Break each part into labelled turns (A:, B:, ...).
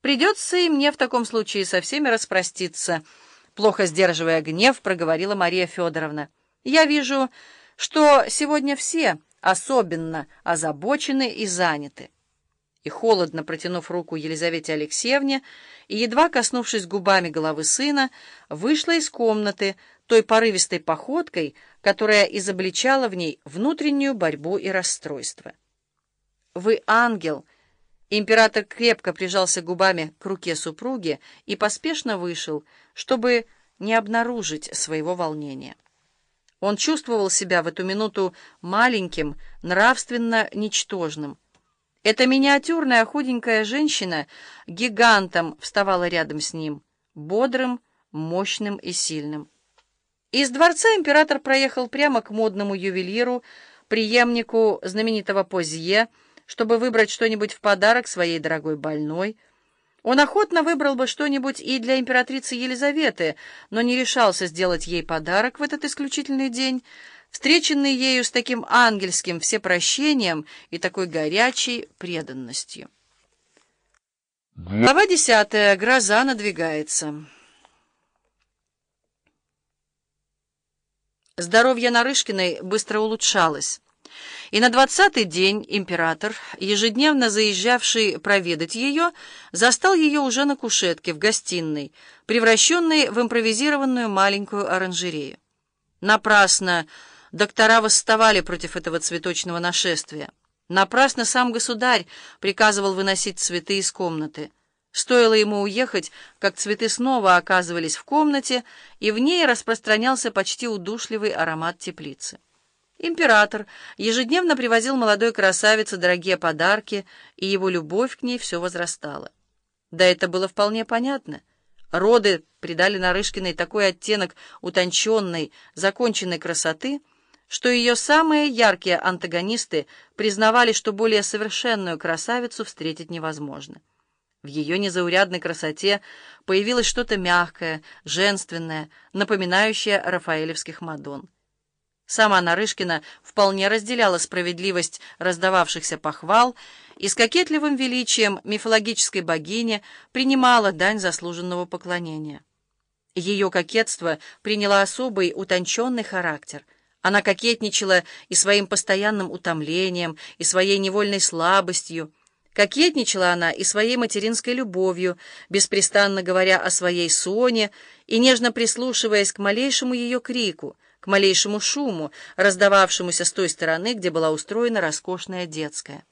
A: Придется и мне в таком случае со всеми распроститься, плохо сдерживая гнев, проговорила Мария Федоровна. Я вижу, что сегодня все особенно озабочены и заняты. И холодно протянув руку Елизавете Алексеевне и едва коснувшись губами головы сына, вышла из комнаты той порывистой походкой, которая изобличала в ней внутреннюю борьбу и расстройство. «Вы ангел!» Император крепко прижался губами к руке супруги и поспешно вышел, чтобы не обнаружить своего волнения. Он чувствовал себя в эту минуту маленьким, нравственно ничтожным. Эта миниатюрная худенькая женщина гигантом вставала рядом с ним, бодрым, мощным и сильным. Из дворца император проехал прямо к модному ювелиру, преемнику знаменитого Позье, чтобы выбрать что-нибудь в подарок своей дорогой больной. Он охотно выбрал бы что-нибудь и для императрицы Елизаветы, но не решался сделать ей подарок в этот исключительный день, встреченный ею с таким ангельским всепрощением и такой горячей преданностью. Глава десятая. Гроза надвигается. Здоровье Нарышкиной быстро улучшалось. И на двадцатый день император, ежедневно заезжавший проведать ее, застал ее уже на кушетке в гостиной, превращенной в импровизированную маленькую оранжерею. Напрасно доктора восставали против этого цветочного нашествия. Напрасно сам государь приказывал выносить цветы из комнаты. Стоило ему уехать, как цветы снова оказывались в комнате, и в ней распространялся почти удушливый аромат теплицы. Император ежедневно привозил молодой красавице дорогие подарки, и его любовь к ней все возрастала. Да это было вполне понятно. Роды придали Нарышкиной такой оттенок утонченной, законченной красоты, что ее самые яркие антагонисты признавали, что более совершенную красавицу встретить невозможно. В ее незаурядной красоте появилось что-то мягкое, женственное, напоминающее рафаэлевских мадонн. Сама Нарышкина вполне разделяла справедливость раздававшихся похвал и с кокетливым величием мифологической богини принимала дань заслуженного поклонения. Ее кокетство приняло особый утонченный характер. Она кокетничала и своим постоянным утомлением, и своей невольной слабостью. Кокетничала она и своей материнской любовью, беспрестанно говоря о своей Соне и нежно прислушиваясь к малейшему ее крику — к малейшему шуму, раздававшемуся с той стороны, где была устроена роскошная детская.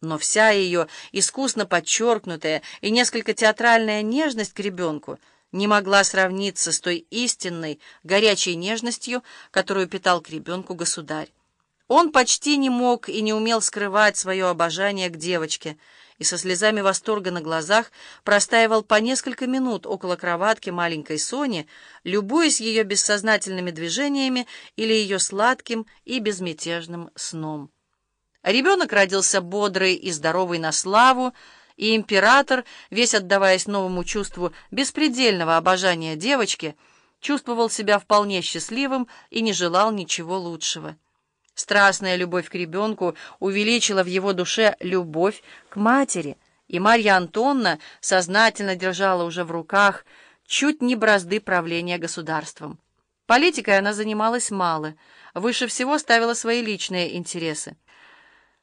A: Но вся ее искусно подчеркнутая и несколько театральная нежность к ребенку не могла сравниться с той истинной, горячей нежностью, которую питал к ребенку государь. Он почти не мог и не умел скрывать свое обожание к девочке, и со слезами восторга на глазах простаивал по несколько минут около кроватки маленькой Сони, любуясь ее бессознательными движениями или ее сладким и безмятежным сном. Ребенок родился бодрый и здоровый на славу, и император, весь отдаваясь новому чувству беспредельного обожания девочки, чувствовал себя вполне счастливым и не желал ничего лучшего. Страстная любовь к ребенку увеличила в его душе любовь к матери, и Марья Антонна сознательно держала уже в руках чуть не бразды правления государством. Политикой она занималась мало, выше всего ставила свои личные интересы.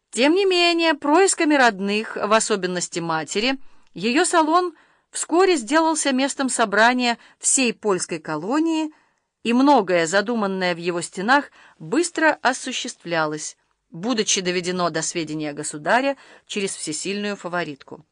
A: Тем не менее, происками родных, в особенности матери, ее салон вскоре сделался местом собрания всей польской колонии – и многое, задуманное в его стенах, быстро осуществлялось, будучи доведено до сведения государя через всесильную фаворитку.